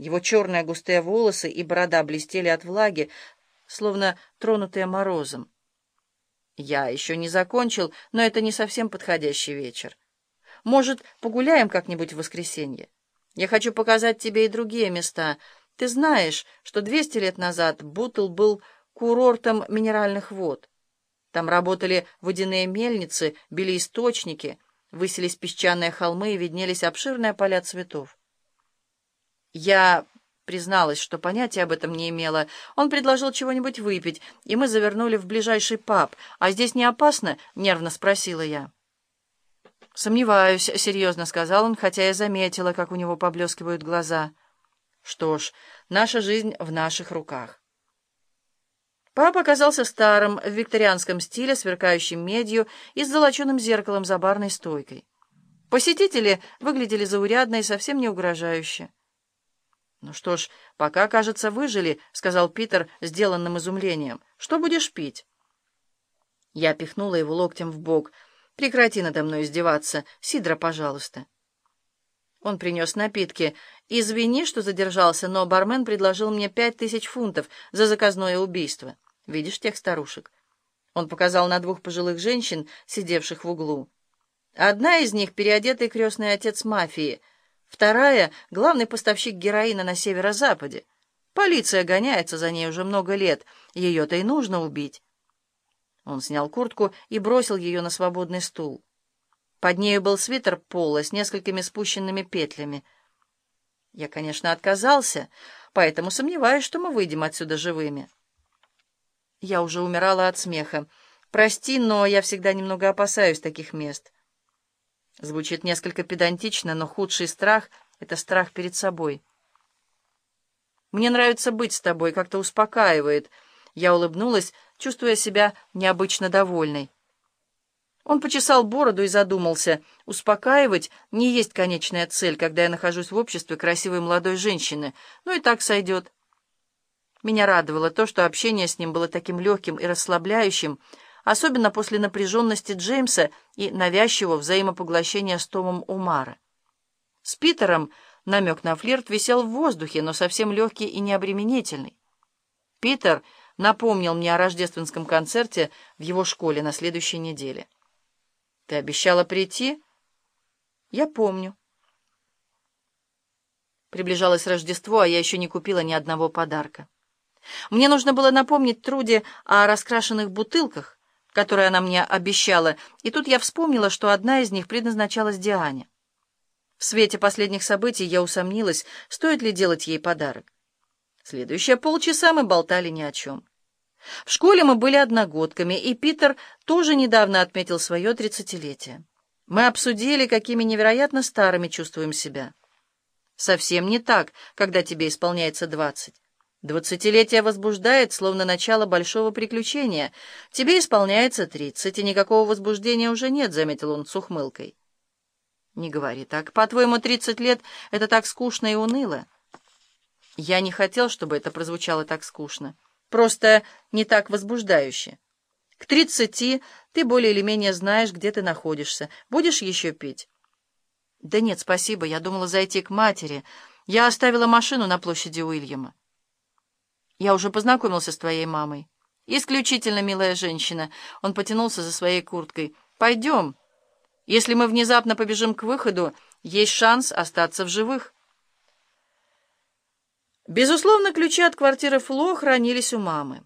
Его черные густые волосы и борода блестели от влаги, словно тронутые морозом. Я еще не закончил, но это не совсем подходящий вечер. Может, погуляем как-нибудь в воскресенье? Я хочу показать тебе и другие места. Ты знаешь, что 200 лет назад Бутл был курортом минеральных вод. Там работали водяные мельницы, били источники, высились песчаные холмы и виднелись обширные поля цветов. Я призналась, что понятия об этом не имела. Он предложил чего-нибудь выпить, и мы завернули в ближайший паб. «А здесь не опасно?» — нервно спросила я. «Сомневаюсь», — серьезно сказал он, хотя я заметила, как у него поблескивают глаза. «Что ж, наша жизнь в наших руках». Пап оказался старым, в викторианском стиле, сверкающим медью и с золоченым зеркалом за барной стойкой. Посетители выглядели заурядно и совсем не угрожающе. «Ну что ж, пока, кажется, выжили», — сказал Питер сделанным изумлением. «Что будешь пить?» Я пихнула его локтем в бок. «Прекрати надо мной издеваться. Сидра, пожалуйста». Он принес напитки. «Извини, что задержался, но бармен предложил мне пять тысяч фунтов за заказное убийство. Видишь тех старушек?» Он показал на двух пожилых женщин, сидевших в углу. Одна из них — переодетый крестный отец мафии, вторая — главный поставщик героина на северо-западе. Полиция гоняется за ней уже много лет, ее-то и нужно убить. Он снял куртку и бросил ее на свободный стул. Под нею был свитер пола с несколькими спущенными петлями. Я, конечно, отказался, поэтому сомневаюсь, что мы выйдем отсюда живыми. Я уже умирала от смеха. Прости, но я всегда немного опасаюсь таких мест. Звучит несколько педантично, но худший страх — это страх перед собой. Мне нравится быть с тобой, как-то успокаивает. Я улыбнулась, чувствуя себя необычно довольной. Он почесал бороду и задумался. Успокаивать не есть конечная цель, когда я нахожусь в обществе красивой молодой женщины. Ну и так сойдет. Меня радовало то, что общение с ним было таким легким и расслабляющим, особенно после напряженности Джеймса и навязчивого взаимопоглощения с Томом Умара. С Питером намек на флирт висел в воздухе, но совсем легкий и необременительный. Питер напомнил мне о рождественском концерте в его школе на следующей неделе. Ты обещала прийти? Я помню. Приближалось Рождество, а я еще не купила ни одного подарка. Мне нужно было напомнить Труде о раскрашенных бутылках, которые она мне обещала, и тут я вспомнила, что одна из них предназначалась Диане. В свете последних событий я усомнилась, стоит ли делать ей подарок. Следующие полчаса мы болтали ни о чем. В школе мы были одногодками, и Питер тоже недавно отметил свое тридцатилетие. Мы обсудили, какими невероятно старыми чувствуем себя. Совсем не так, когда тебе исполняется двадцать. Двадцатилетие возбуждает, словно начало большого приключения. Тебе исполняется тридцать, и никакого возбуждения уже нет, — заметил он с ухмылкой. Не говори так. По-твоему, тридцать лет — это так скучно и уныло? Я не хотел, чтобы это прозвучало так скучно. Просто не так возбуждающе. К тридцати ты более или менее знаешь, где ты находишься. Будешь еще пить? Да нет, спасибо. Я думала зайти к матери. Я оставила машину на площади Уильяма. Я уже познакомился с твоей мамой. Исключительно милая женщина. Он потянулся за своей курткой. Пойдем. Если мы внезапно побежим к выходу, есть шанс остаться в живых. Безусловно, ключи от квартиры Фло хранились у мамы.